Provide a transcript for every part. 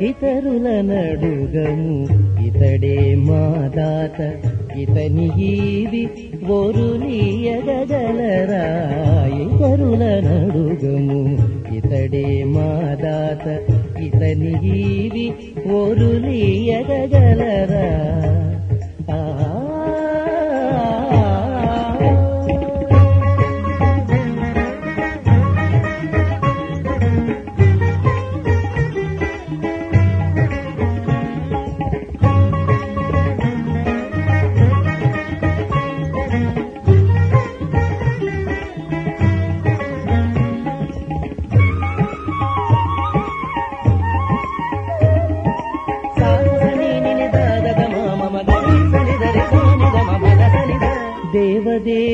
ఇతరుల నడుగము ఇతడే మాదాత ఇతని ఈవి ఒరులీయగలరా ఇతరుల నడుగము ఇతడే మాదాత ఇతని ఈవి ఒరులీయగలరా ఆ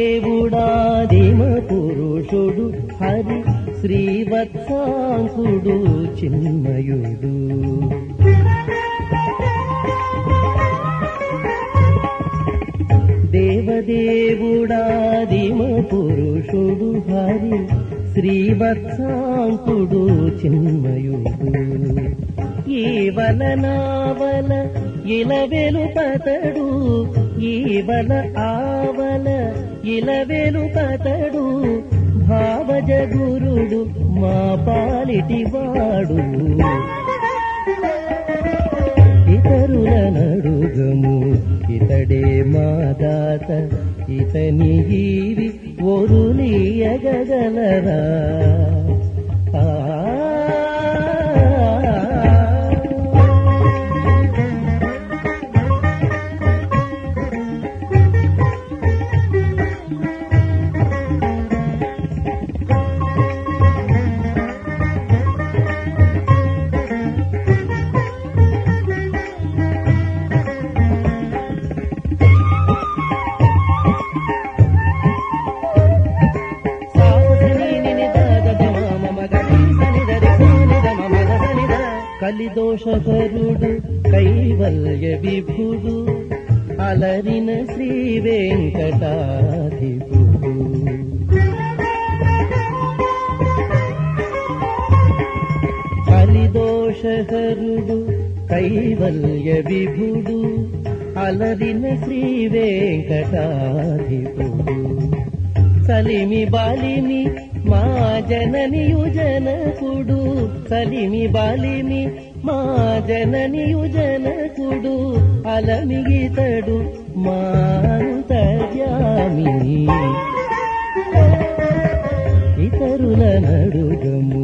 దేవుడాదిమ పురుషుడు హరి శ్రీవత్సాంసుడు చిన్మయుడు. దేవదేవుడాదిమ పురుషుడు హరి శ్రీవత్సాంకుడు చిన్మయుడు. ఈవల నావల ఇలవెలు పతడు ఈవల ఆవల ఇలవెలు పతడు భావజ గురుడు మా పాలిటివాడు ఇతరుల నడుగము ఇతడే మా దాత ఇతని ఈవి ఒరులీయగలరా ఆ కలిదోషకరుడు కైవల్య విభుడు అలరిన శ్రీ వెంకటాధిపుడు కలిదోషకరుడు కైవల్య విభుడు అలరిన శ్రీ వెంకటాధిపుడు సలిమి బాలిమి మా జననియు జనకుడు సలిమి బాలిమి మా జననియు జనకుడు అలమిగితడు మాంతర్యామి ఇతరుల నడుగము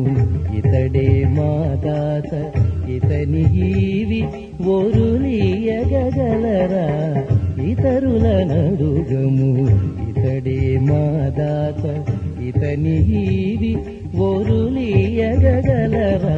ఇతడే మా దాత ఇతని ఈవి ఒరులీయగలరా ఇతరుల నడుగము ఇతడే మా దాత ಇತನಿ ಹೀರಿ ಒರುಳಿಯ ಗಗಲರಾ